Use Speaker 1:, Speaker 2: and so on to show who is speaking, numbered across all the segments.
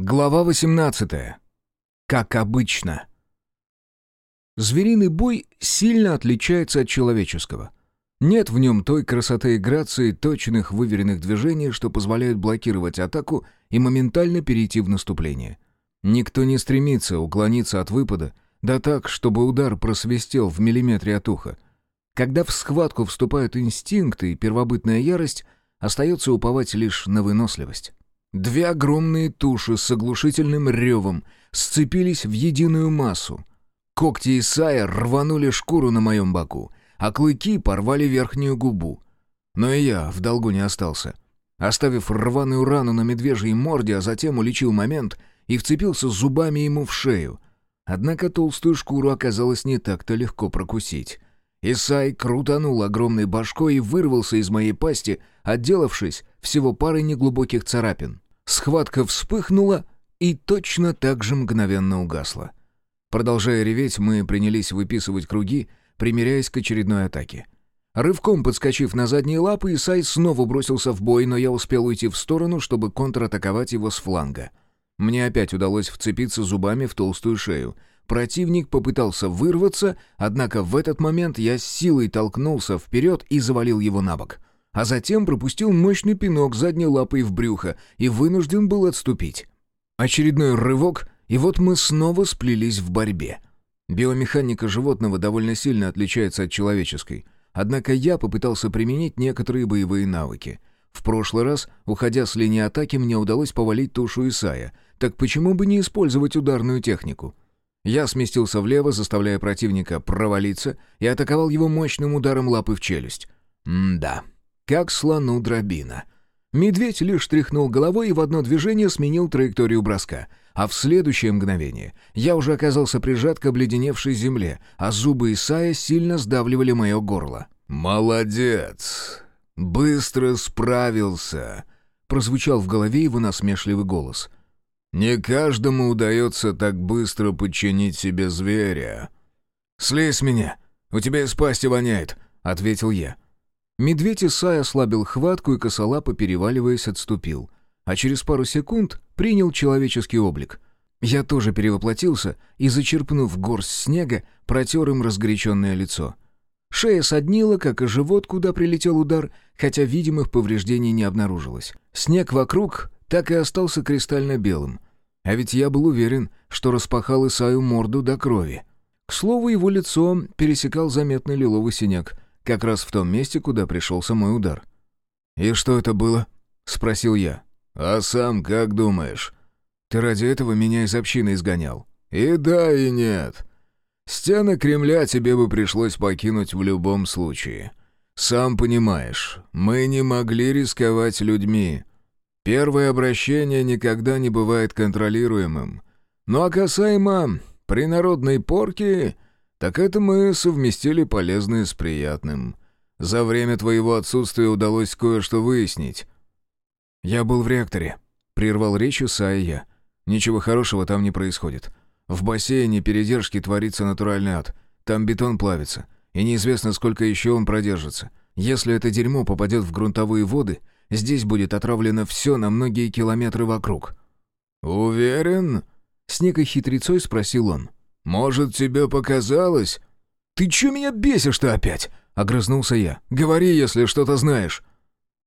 Speaker 1: Глава 18. Как обычно. Звериный бой сильно отличается от человеческого. Нет в нем той красоты и грации, точных выверенных движений, что позволяют блокировать атаку и моментально перейти в наступление. Никто не стремится уклониться от выпада, да так, чтобы удар просвистел в миллиметре от уха. Когда в схватку вступают инстинкты и первобытная ярость, остается уповать лишь на выносливость. Две огромные туши с оглушительным ревом сцепились в единую массу. Когти Исая рванули шкуру на моем боку, а клыки порвали верхнюю губу. Но и я в долгу не остался. Оставив рваную рану на медвежьей морде, а затем уличил момент и вцепился зубами ему в шею. Однако толстую шкуру оказалось не так-то легко прокусить. Исай крутанул огромной башкой и вырвался из моей пасти, отделавшись всего парой неглубоких царапин. Схватка вспыхнула и точно так же мгновенно угасла. Продолжая реветь, мы принялись выписывать круги, примеряясь к очередной атаке. Рывком подскочив на задние лапы, Исай снова бросился в бой, но я успел уйти в сторону, чтобы контратаковать его с фланга. Мне опять удалось вцепиться зубами в толстую шею — Противник попытался вырваться, однако в этот момент я с силой толкнулся вперед и завалил его на бок. А затем пропустил мощный пинок задней лапой в брюхо и вынужден был отступить. Очередной рывок, и вот мы снова сплелись в борьбе. Биомеханика животного довольно сильно отличается от человеческой. Однако я попытался применить некоторые боевые навыки. В прошлый раз, уходя с линии атаки, мне удалось повалить тушу Исая. Так почему бы не использовать ударную технику? Я сместился влево, заставляя противника провалиться, и атаковал его мощным ударом лапы в челюсть. М-да, как слону дробина. Медведь лишь тряхнул головой и в одно движение сменил траекторию броска, а в следующее мгновение я уже оказался прижат к обледеневшей земле, а зубы Исая сильно сдавливали мое горло. «Молодец! Быстро справился!» — прозвучал в голове его насмешливый голос — не каждому удается так быстро подчинить себе зверя. «Слезь меня! У тебя из пасти воняет!» — ответил я. Медведь Исай ослабил хватку и косолапо, переваливаясь, отступил. А через пару секунд принял человеческий облик. Я тоже перевоплотился и, зачерпнув горсть снега, протер им разгоряченное лицо. Шея соднила, как и живот, куда прилетел удар, хотя видимых повреждений не обнаружилось. Снег вокруг так и остался кристально белым. А ведь я был уверен, что распахал Исаю морду до крови. К слову, его лицо пересекал заметный лиловый синяк, как раз в том месте, куда пришелся мой удар. «И что это было?» — спросил я. «А сам как думаешь?» «Ты ради этого меня из общины изгонял». «И да, и нет. Стены Кремля тебе бы пришлось покинуть в любом случае. Сам понимаешь, мы не могли рисковать людьми. Первое обращение никогда не бывает контролируемым. Ну а касаемо принародной порки, так это мы совместили полезное с приятным. За время твоего отсутствия удалось кое-что выяснить. «Я был в реакторе», — прервал речь Исайя. «Ничего хорошего там не происходит. В бассейне передержки творится натуральный ад. Там бетон плавится, и неизвестно, сколько еще он продержится. Если это дерьмо попадет в грунтовые воды, Здесь будет отравлено все на многие километры вокруг». «Уверен?» — с некой хитрецой спросил он. «Может, тебе показалось?» «Ты чё меня бесишь-то опять?» — огрызнулся я. «Говори, если что-то знаешь».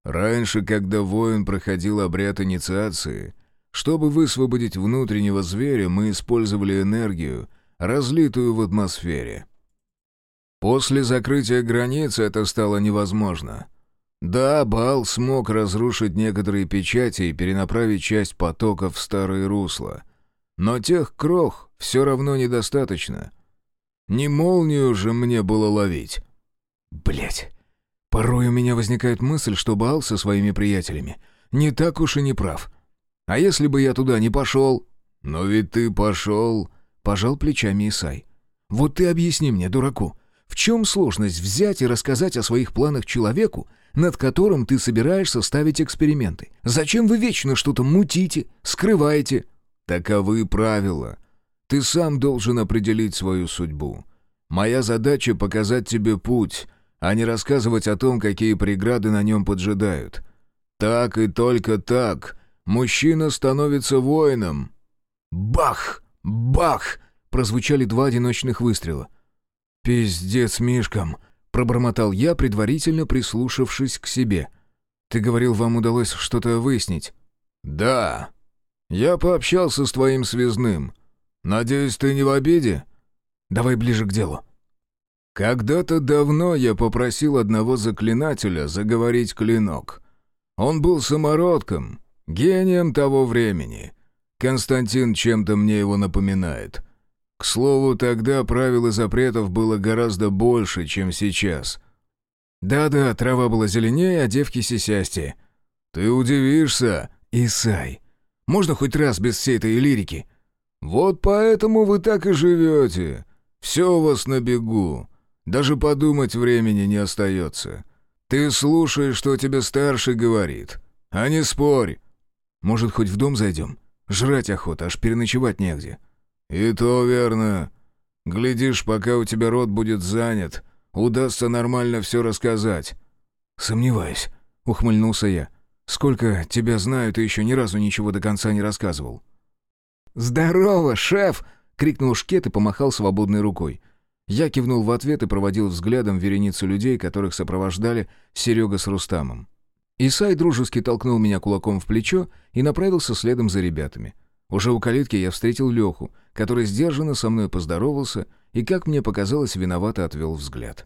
Speaker 1: «Раньше, когда воин проходил обряд инициации, чтобы высвободить внутреннего зверя, мы использовали энергию, разлитую в атмосфере. После закрытия границ это стало невозможно. Да, Бал смог разрушить некоторые печати и перенаправить часть потока в старые русла. Но тех крох все равно недостаточно. Не молнию же мне было ловить. Блять. Порой у меня возникает мысль, что Бал со своими приятелями не так уж и не прав. А если бы я туда не пошел? Но ведь ты пошел, пожал плечами Исай. Вот ты объясни мне, дураку, в чем сложность взять и рассказать о своих планах человеку, над которым ты собираешься ставить эксперименты? Зачем вы вечно что-то мутите, скрываете? Таковы правила. Ты сам должен определить свою судьбу. Моя задача — показать тебе путь, а не рассказывать о том, какие преграды на нем поджидают. Так и только так Мужчина становится воином». Бах! Бах! Прозвучали два одиночных выстрела. «Пиздец мишкам!» — пробормотал я, предварительно прислушавшись к себе. «Ты говорил, вам удалось что-то выяснить?» «Да. Я пообщался с твоим связным. Надеюсь, ты не в обиде?» «Давай ближе к делу». «Когда-то давно я попросил одного заклинателя заговорить клинок. Он был самородком, гением того времени. Константин чем-то мне его напоминает. К слову, тогда правил и запретов было гораздо больше, чем сейчас. Да-да, трава была зеленее, а девки сисястее. Ты удивишься, Исай. Можно хоть раз без всей этой лирики? Вот поэтому вы так и живете. Все у вас на бегу. Даже подумать времени не остается. Ты слушаешь, что тебе старший говорит, а не спорь. Может, хоть в дом зайдем? Жрать охота, аж переночевать негде. «И то верно. Глядишь, пока у тебя рот будет занят, удастся нормально все рассказать». «Сомневаюсь», — ухмыльнулся я. «Сколько тебя знаю, ты еще ни разу ничего до конца не рассказывал». «Здорово, шеф!» — крикнул Шкет и помахал свободной рукой. Я кивнул в ответ и проводил взглядом вереницу людей, которых сопровождали Серега с Рустамом. Исай дружески толкнул меня кулаком в плечо и направился следом за ребятами. Уже у калитки я встретил Леху, который сдержанно со мной поздоровался и, как мне показалось, виновато отвел взгляд.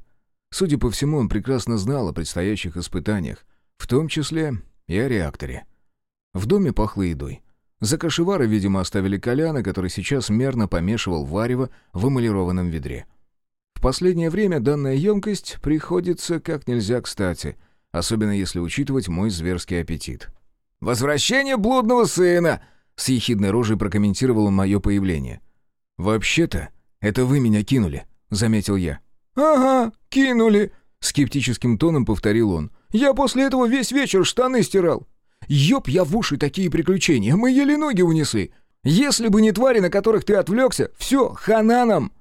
Speaker 1: Судя по всему, он прекрасно знал о предстоящих испытаниях, в том числе и о реакторе. В доме пахло едой. За кошевары, видимо, оставили Коляна, который сейчас мерно помешивал варево в эмалированном ведре. В последнее время данная емкость приходится как нельзя кстати, особенно если учитывать мой зверский аппетит. «Возвращение блудного сына!» С ехидной рожей прокомментировал мое появление. «Вообще-то, это вы меня кинули», — заметил я.
Speaker 2: «Ага, кинули», — скептическим тоном повторил он. «Я после этого весь вечер штаны стирал. Ёб я в уши такие приключения, мы еле ноги унесли. Если бы не твари, на которых ты отвлекся, все, хана нам!»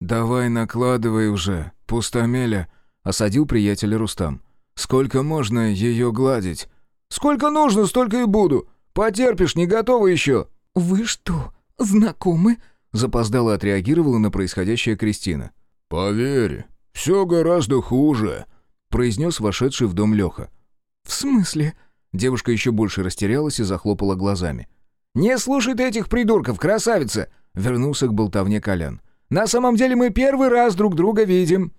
Speaker 1: «Давай накладывай уже, пустомеля», — осадил приятеля Рустам. «Сколько можно ее гладить?»
Speaker 2: «Сколько нужно, столько и буду. Потерпишь, не готова еще».
Speaker 3: «Вы что, знакомы?»
Speaker 1: Запоздало отреагировала на происходящее Кристина.
Speaker 4: «Поверь, все гораздо хуже», — произнес вошедший в дом Леха.
Speaker 3: «В смысле?»
Speaker 1: Девушка еще больше растерялась и захлопала глазами.
Speaker 2: «Не слушай ты этих придурков, красавица!» — вернулся к болтовне Колян. «На самом деле мы первый раз друг друга видим».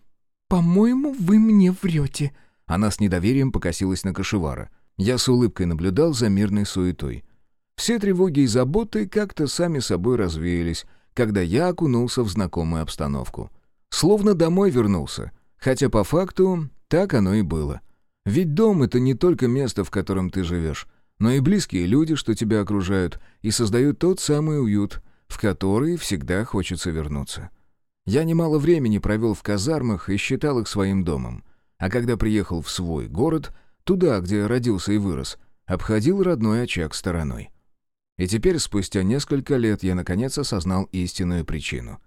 Speaker 3: «По-моему, вы мне врете».
Speaker 1: Она с недоверием покосилась на кошевара. Я с улыбкой наблюдал за мирной суетой. Все тревоги и заботы как-то сами собой развеялись, когда я окунулся в знакомую обстановку. Словно домой вернулся, хотя по факту так оно и было. Ведь дом — это не только место, в котором ты живешь, но и близкие люди, что тебя окружают, и создают тот самый уют, в который всегда хочется вернуться. Я немало времени провел в казармах и считал их своим домом. А когда приехал в свой город, туда, где родился и вырос, обходил родной очаг стороной. И теперь, спустя несколько лет, я наконец осознал истинную причину.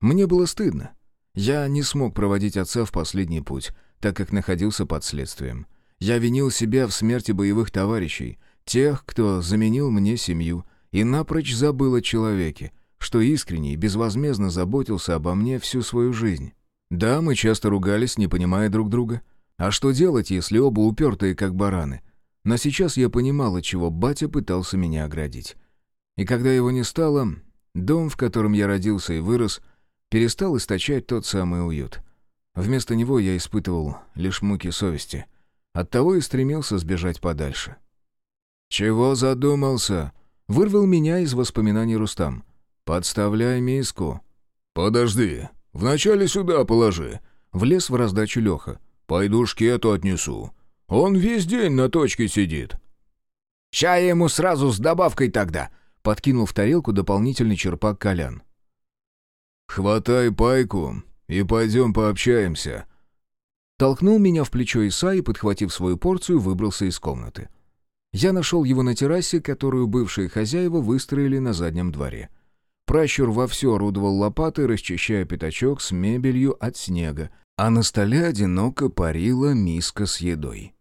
Speaker 1: Мне было стыдно. Я не смог проводить отца в последний путь, так как находился под следствием. Я винил себя в смерти боевых товарищей, тех, кто заменил мне семью, и напрочь забыл о человеке, что искренне и безвозмездно заботился обо мне всю свою жизнь. Да, мы часто ругались, не понимая друг друга, а что делать, если оба упертые, как бараны? Но сейчас я понимал, от чего батя пытался меня оградить. И когда его не стало, дом, в котором я родился и вырос, перестал источать тот самый уют. Вместо него я испытывал лишь муки совести. Оттого и стремился сбежать подальше. «Чего задумался?» — вырвал меня из воспоминаний Рустам. «Подставляй миску».
Speaker 4: «Подожди, вначале сюда положи», —
Speaker 1: влез в раздачу Леха.
Speaker 4: Пойду шкету отнесу. Он весь день на точке сидит».
Speaker 2: «Чай ему сразу с добавкой тогда», — подкинул в тарелку дополнительный черпак Колян.
Speaker 4: «Хватай пайку и пойдем пообщаемся».
Speaker 1: Толкнул меня в плечо Иса и, подхватив свою порцию, выбрался из комнаты. Я нашел его на террасе, которую бывшие хозяева выстроили на заднем дворе. Пращур вовсю орудовал лопатой, расчищая пятачок с мебелью от снега, а на столе одиноко парила миска с едой.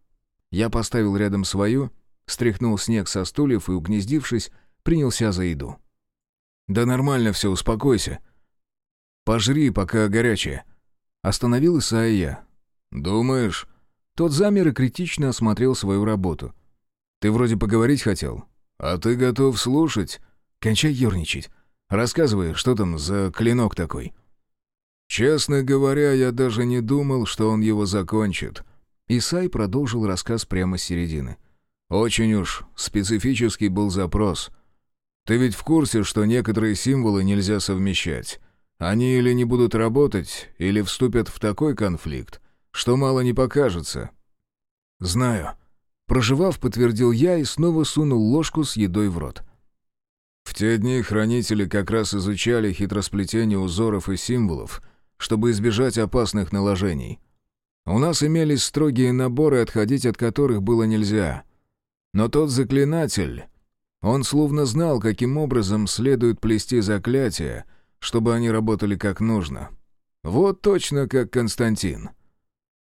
Speaker 1: Я поставил рядом свою, стряхнул снег со стульев и, угнездившись, принялся за еду.
Speaker 4: «Да нормально все, успокойся. Пожри, пока горячее».
Speaker 1: Остановил Исайя я.
Speaker 4: «Думаешь?»
Speaker 1: Тот замер и критично осмотрел свою работу.
Speaker 4: «Ты вроде поговорить хотел. А ты готов слушать?
Speaker 1: Кончай ерничать. Рассказывай, что там за клинок такой?»
Speaker 4: «Честно говоря, я даже не думал, что он его закончит».
Speaker 1: Исай продолжил рассказ прямо с середины.
Speaker 4: «Очень уж специфический был запрос. Ты ведь в курсе, что некоторые символы нельзя совмещать. Они или не будут работать, или вступят в такой конфликт, что мало не покажется».
Speaker 1: «Знаю». Проживав, подтвердил я и снова сунул ложку с едой в рот.
Speaker 4: В те дни хранители как раз изучали хитросплетение узоров и символов, чтобы избежать опасных наложений. У нас имелись строгие наборы, отходить от которых было нельзя. Но тот заклинатель, он словно знал, каким образом следует плести заклятия, чтобы они работали как нужно. Вот точно как Константин.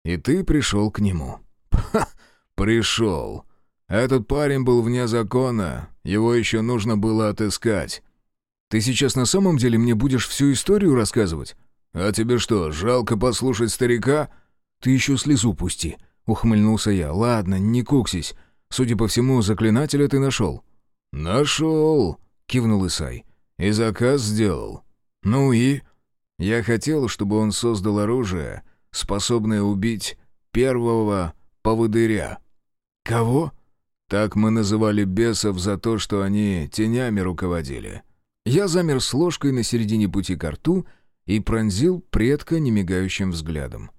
Speaker 4: И ты пришел к нему. Ха, пришел. Этот парень был вне закона, его еще нужно было отыскать.
Speaker 1: Ты сейчас на самом деле мне будешь всю историю рассказывать?
Speaker 4: А тебе что, жалко послушать старика?
Speaker 1: Ты еще слезу пусти, ухмыльнулся я. Ладно, не куксись. Судя по всему, заклинателя ты нашел.
Speaker 4: Нашел, кивнул Исай. И заказ сделал. Ну и? Я хотел, чтобы он создал оружие, способное убить первого поводыря.
Speaker 1: Кого?
Speaker 4: Так мы называли бесов за то, что они тенями руководили.
Speaker 1: Я замер с ложкой на середине пути к рту и пронзил предка немигающим взглядом.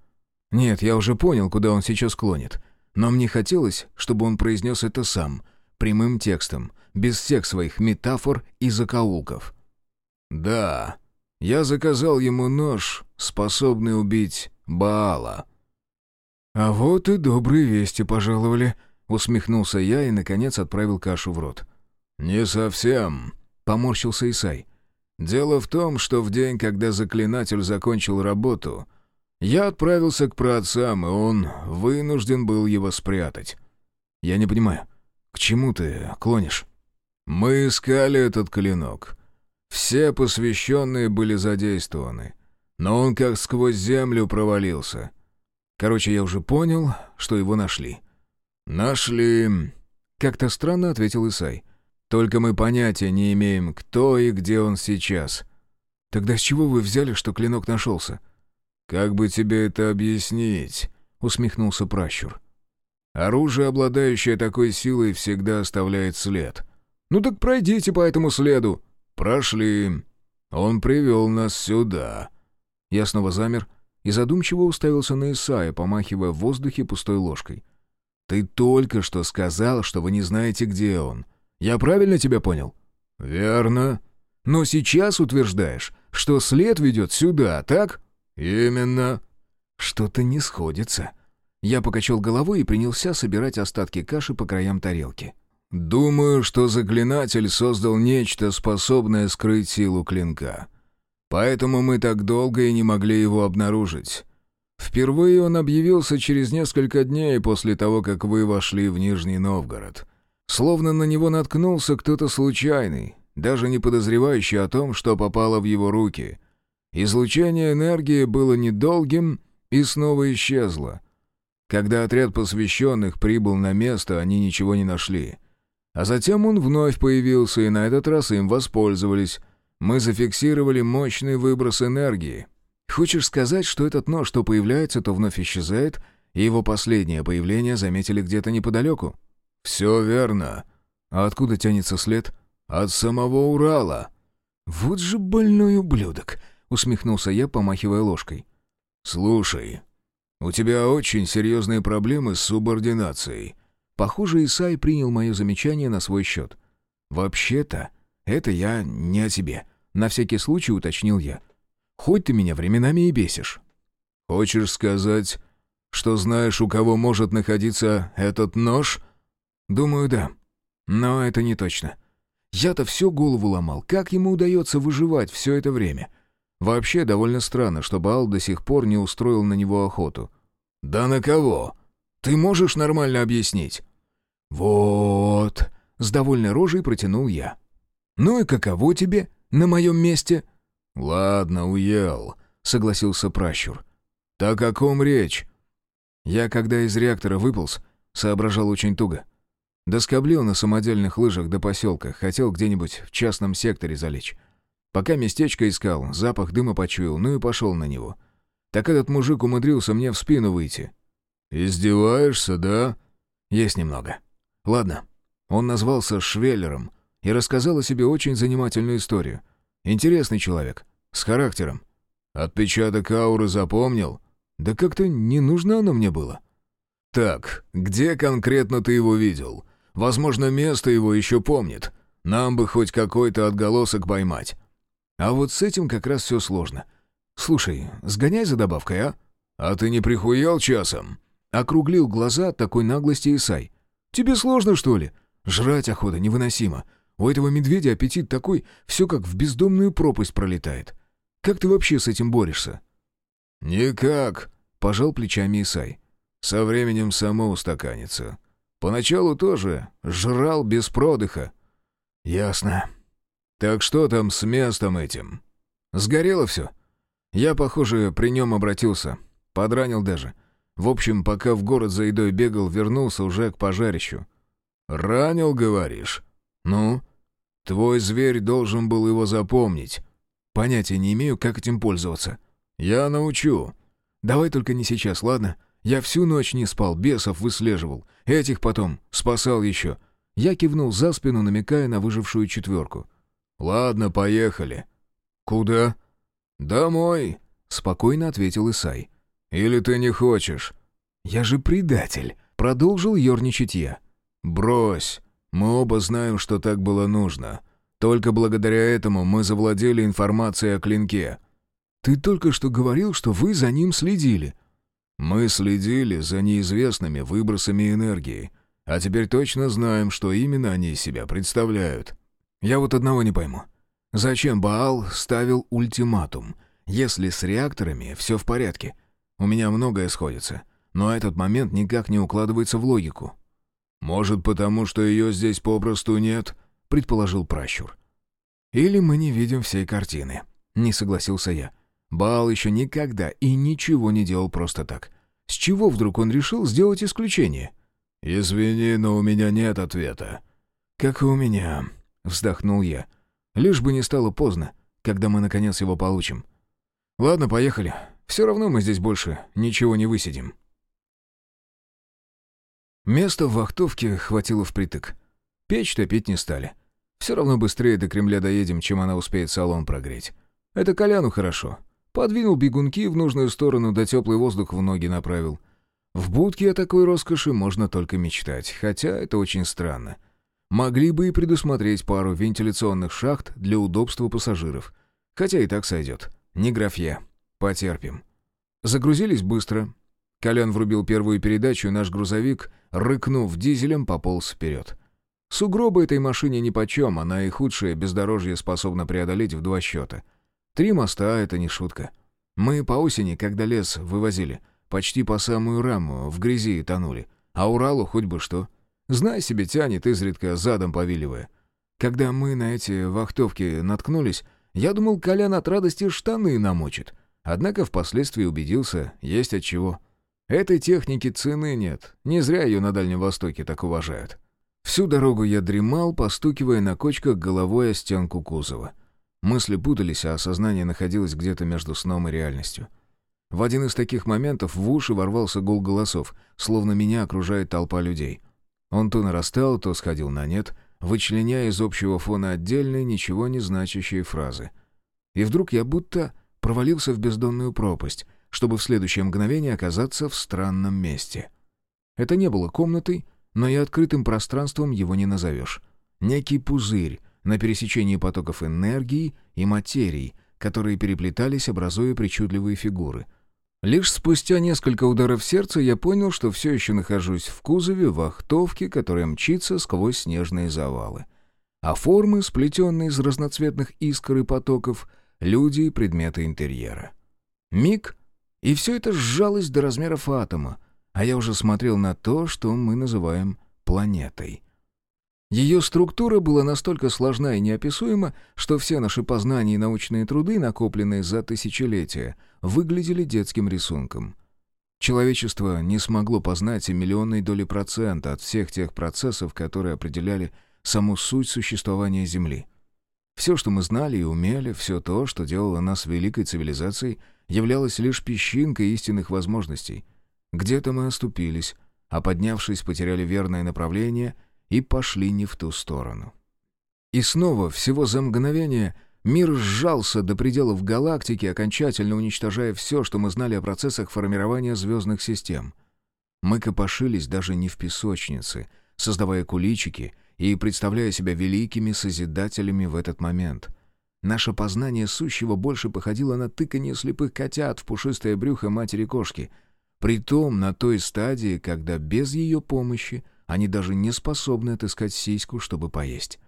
Speaker 1: Нет, я уже понял, куда он сейчас клонит. Но мне хотелось, чтобы он произнес это сам, прямым текстом, без всех своих метафор и закоулков.
Speaker 4: «Да, я заказал ему нож, способный убить Баала».
Speaker 1: «А вот и добрые вести пожаловали», Усмехнулся я и, наконец, отправил кашу в рот.
Speaker 4: «Не совсем», — поморщился Исай. «Дело в том, что в день, когда заклинатель закончил работу, я отправился к праотцам, и он вынужден был его спрятать».
Speaker 1: «Я не понимаю, к чему ты клонишь?»
Speaker 4: «Мы искали этот клинок. Все посвященные были задействованы, но он как сквозь землю провалился.
Speaker 1: Короче, я уже понял, что его нашли».
Speaker 4: «Нашли...»
Speaker 1: — как-то странно ответил Исай. «Только мы понятия не имеем, кто и где он сейчас». «Тогда с чего вы взяли, что клинок нашелся?»
Speaker 4: «Как бы тебе это объяснить?» — усмехнулся пращур. «Оружие, обладающее такой силой, всегда оставляет след».
Speaker 1: «Ну так пройдите по этому следу».
Speaker 4: «Прошли. Он привел нас сюда».
Speaker 1: Я снова замер и задумчиво уставился на Исая, помахивая в воздухе пустой ложкой. «Ты только что сказал, что вы не знаете, где он. Я правильно тебя понял?»
Speaker 4: «Верно.
Speaker 1: Но сейчас утверждаешь, что след ведет сюда, так?»
Speaker 4: «Именно».
Speaker 1: «Что-то не сходится». Я покачал головой и принялся собирать остатки каши по краям тарелки.
Speaker 4: «Думаю, что заклинатель создал нечто, способное скрыть силу клинка. Поэтому мы так долго и не могли его обнаружить. Впервые он объявился через несколько дней после того, как вы вошли в Нижний Новгород. Словно на него наткнулся кто-то случайный, даже не подозревающий о том, что попало в его руки. Излучение энергии было недолгим и снова исчезло. Когда отряд посвященных прибыл на место, они ничего не нашли. А затем он вновь появился, и на этот раз им воспользовались. Мы зафиксировали мощный выброс энергии.
Speaker 1: Хочешь сказать, что этот нож то появляется, то вновь исчезает, и его последнее появление заметили где-то неподалеку?
Speaker 4: Все верно.
Speaker 1: А откуда тянется след?
Speaker 4: От самого Урала.
Speaker 1: Вот же больной ублюдок, усмехнулся я, помахивая ложкой.
Speaker 4: Слушай, у тебя очень серьезные проблемы с субординацией.
Speaker 1: Похоже, Исай принял мое замечание на свой счет. «Вообще-то, это я не о тебе», — на всякий случай уточнил я. Хоть ты меня временами и бесишь».
Speaker 4: «Хочешь сказать, что знаешь, у кого может находиться этот нож?»
Speaker 1: «Думаю, да. Но это не точно. Я-то всю голову ломал, как ему удается выживать все это время. Вообще, довольно странно, что Баал до сих пор не устроил на него охоту».
Speaker 4: «Да на кого? Ты можешь нормально объяснить?»
Speaker 1: «Вот», — с довольной рожей протянул я. «Ну и каково тебе на моем месте?»
Speaker 4: «Ладно, уел», — согласился пращур. «Так о ком речь?»
Speaker 1: Я, когда из реактора выполз, соображал очень туго. Доскоблил на самодельных лыжах до поселка, хотел где-нибудь в частном секторе залечь. Пока местечко искал, запах дыма почуял, ну и пошел на него. Так этот мужик умудрился мне в спину выйти.
Speaker 4: «Издеваешься, да?»
Speaker 1: «Есть немного. Ладно». Он назвался Швеллером и рассказал о себе очень занимательную историю. Интересный человек, с характером.
Speaker 4: «Отпечаток ауры запомнил?»
Speaker 1: «Да как-то не нужно оно мне было».
Speaker 4: «Так, где конкретно ты его видел? Возможно, место его еще помнит. Нам бы хоть какой-то отголосок поймать».
Speaker 1: «А вот с этим как раз все сложно. Слушай, сгоняй за добавкой, а?»
Speaker 4: «А ты не прихуял часом?»
Speaker 1: Округлил глаза от такой наглости Исай. «Тебе сложно, что ли? Жрать охота невыносимо. У этого медведя аппетит такой, все как в бездомную пропасть пролетает. Как ты вообще с этим борешься?»
Speaker 4: «Никак», — пожал плечами Исай. «Со временем само устаканится. Поначалу тоже жрал без продыха».
Speaker 1: «Ясно.
Speaker 4: Так что там с местом этим?»
Speaker 1: «Сгорело все. Я, похоже, при нем обратился. Подранил даже. В общем, пока в город за едой бегал, вернулся уже к пожарищу».
Speaker 4: «Ранил, говоришь?»
Speaker 1: «Ну?»
Speaker 4: «Твой зверь должен был его запомнить».
Speaker 1: «Понятия не имею, как этим пользоваться».
Speaker 4: «Я научу».
Speaker 1: «Давай только не сейчас, ладно? Я всю ночь не спал, бесов выслеживал. Этих потом спасал еще». Я кивнул за спину, намекая на выжившую четверку.
Speaker 4: «Ладно, поехали».
Speaker 1: «Куда?»
Speaker 4: «Домой», —
Speaker 1: спокойно ответил Исай.
Speaker 4: «Или ты не хочешь?»
Speaker 1: «Я же предатель», — продолжил ерничать я.
Speaker 4: «Брось. Мы оба знаем, что так было нужно. Только благодаря этому мы завладели информацией о клинке».
Speaker 1: «Ты только что говорил, что вы за ним следили».
Speaker 4: «Мы следили за неизвестными выбросами энергии, а теперь точно знаем, что именно они себя представляют».
Speaker 1: «Я вот одного не пойму. Зачем Баал ставил ультиматум, если с реакторами все в порядке? У меня многое сходится, но этот момент никак не укладывается в логику».
Speaker 4: «Может, потому что ее здесь попросту нет?» — предположил пращур.
Speaker 1: «Или мы не видим всей картины», — не согласился я. Баал еще никогда и ничего не делал просто так. С чего вдруг он решил сделать исключение?
Speaker 4: «Извини, но у меня нет ответа».
Speaker 1: «Как и у меня», — вздохнул я. «Лишь бы не стало поздно, когда мы наконец его получим. Ладно, поехали. Все равно мы здесь больше ничего не высидим». Места в вахтовке хватило впритык. Печь топить не стали. Все равно быстрее до Кремля доедем, чем она успеет салон прогреть. Это Коляну хорошо. Подвинул бегунки в нужную сторону, да теплый воздух в ноги направил. В будке о такой роскоши можно только мечтать, хотя это очень странно. Могли бы и предусмотреть пару вентиляционных шахт для удобства пассажиров. Хотя и так сойдет. Не графья. Потерпим. Загрузились быстро. Колян врубил первую передачу, и наш грузовик, рыкнув дизелем, пополз вперед. Сугробы этой машине нипочем, она и худшее бездорожье способна преодолеть в два счета. Три моста — это не шутка. Мы по осени, когда лес вывозили, почти по самую раму, в грязи тонули. А Уралу хоть бы что. Знай себе, тянет изредка, задом повиливая. Когда мы на эти вахтовки наткнулись, я думал, Колян от радости штаны намочит. Однако впоследствии убедился, есть от чего. Этой техники цены нет. Не зря ее на Дальнем Востоке так уважают. Всю дорогу я дремал, постукивая на кочках головой о стенку кузова. Мысли путались, а сознание находилось где-то между сном и реальностью. В один из таких моментов в уши ворвался гул голосов, словно меня окружает толпа людей. Он то нарастал, то сходил на нет, вычленяя из общего фона отдельные, ничего не значащие фразы. И вдруг я будто провалился в бездонную пропасть, чтобы в следующее мгновение оказаться в странном месте. Это не было комнатой, но и открытым пространством его не назовешь. Некий пузырь на пересечении потоков энергии и материи, которые переплетались, образуя причудливые фигуры. Лишь спустя несколько ударов сердца я понял, что все еще нахожусь в кузове вахтовки, которая мчится сквозь снежные завалы. А формы, сплетенные из разноцветных искр и потоков, люди и предметы интерьера. Миг, и все это сжалось до размеров атома, а я уже смотрел на то, что мы называем планетой. Ее структура была настолько сложна и неописуема, что все наши познания и научные труды, накопленные за тысячелетия, выглядели детским рисунком. Человечество не смогло познать и миллионной доли процента от всех тех процессов, которые определяли саму суть существования Земли. Все, что мы знали и умели, все то, что делало нас великой цивилизацией, являлось лишь песчинкой истинных возможностей. Где-то мы оступились, а поднявшись, потеряли верное направление и пошли не в ту сторону. И снова, всего за мгновение, мир сжался до пределов галактики, окончательно уничтожая все, что мы знали о процессах формирования звездных систем. Мы копошились даже не в песочнице, создавая куличики и представляя себя великими созидателями в этот момент. Наше познание сущего больше походило на тыканье слепых котят в пушистое брюхо матери-кошки, притом на той стадии, когда без ее помощи они даже не способны отыскать сиську, чтобы поесть.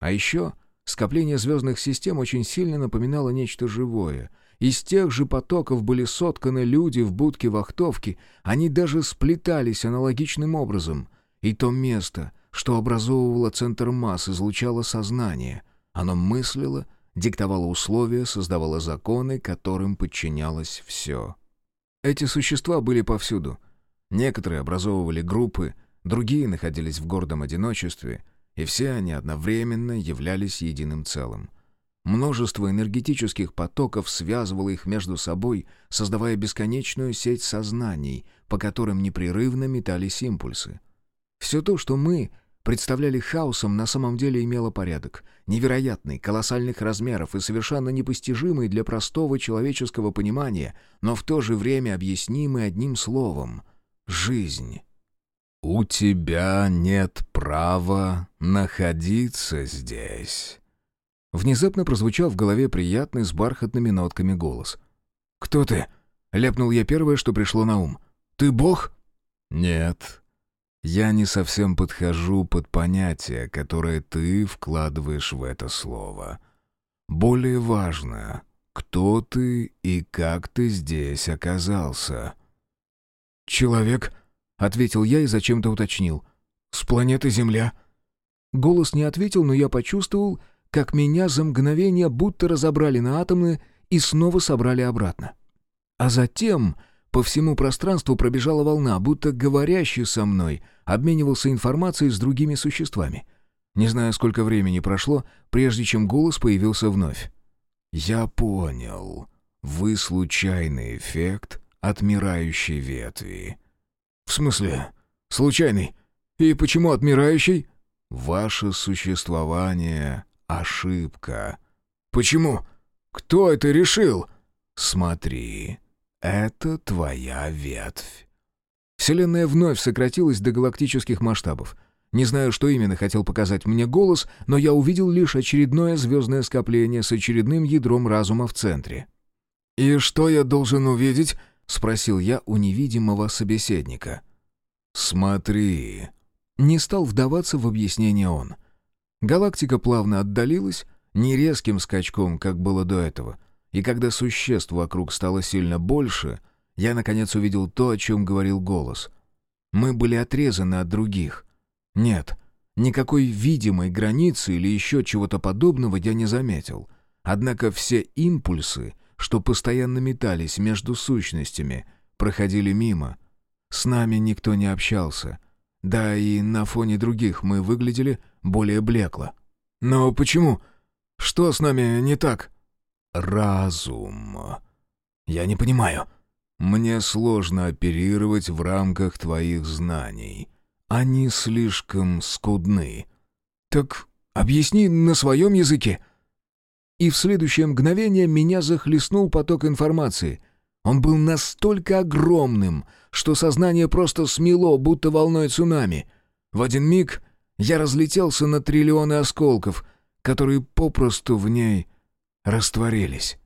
Speaker 1: А еще скопление звездных систем очень сильно напоминало нечто живое. Из тех же потоков были сотканы люди в будке вахтовки, они даже сплетались аналогичным образом. И то место, что образовывало центр масс, излучало сознание. Оно мыслило, диктовало условия, создавало законы, которым подчинялось все. Эти существа были повсюду. Некоторые образовывали группы, другие находились в гордом одиночестве, и все они одновременно являлись единым целым. Множество энергетических потоков связывало их между собой, создавая бесконечную сеть сознаний, по которым непрерывно метались импульсы. Все то, что мы представляли хаосом, на самом деле имело порядок, невероятный, колоссальных размеров и совершенно непостижимый для простого человеческого понимания, но в то же время объяснимый одним словом — жизнь. «У тебя нет права находиться здесь». Внезапно прозвучал в голове приятный с бархатными нотками голос. «Кто ты?» — ляпнул я первое, что пришло на ум. «Ты бог?» «Нет, я не совсем подхожу под понятие, которое ты вкладываешь в это слово. Более важно, кто ты и как ты здесь оказался. «Человек», — ответил я и зачем-то уточнил. «С планеты Земля». Голос не ответил, но я почувствовал, как меня за мгновение будто разобрали на атомы и снова собрали обратно. А затем по всему пространству пробежала волна, будто говорящий со мной обменивался информацией с другими существами. Не знаю, сколько времени прошло, прежде чем голос появился вновь. «Я понял. Вы случайный эффект отмирающей ветви». «В смысле? Случайный? И почему отмирающий?» «Ваше существование — ошибка». «Почему? Кто это решил?» «Смотри». Это твоя ветвь. Вселенная вновь сократилась до галактических масштабов. Не знаю, что именно хотел показать мне голос, но я увидел лишь очередное звездное скопление с очередным ядром разума в центре. «И что я должен увидеть?» — спросил я у невидимого собеседника. «Смотри». Не стал вдаваться в объяснение он. Галактика плавно отдалилась, не резким скачком, как было до этого — и когда существ вокруг стало сильно больше, я наконец увидел то, о чем говорил голос. Мы были отрезаны от других. Нет, никакой видимой границы или еще чего-то подобного я не заметил. Однако все импульсы, что постоянно метались между сущностями, проходили мимо. С нами никто не общался. Да и на фоне других мы выглядели более блекло. «Но почему? Что с нами не так?» разум. Я не понимаю. Мне сложно оперировать в рамках твоих знаний. Они слишком скудны. Так объясни на своем языке. И в следующее мгновение меня захлестнул поток информации. Он был настолько огромным, что сознание просто смело, будто волной цунами. В один миг я разлетелся на триллионы осколков, которые попросту в ней растворились.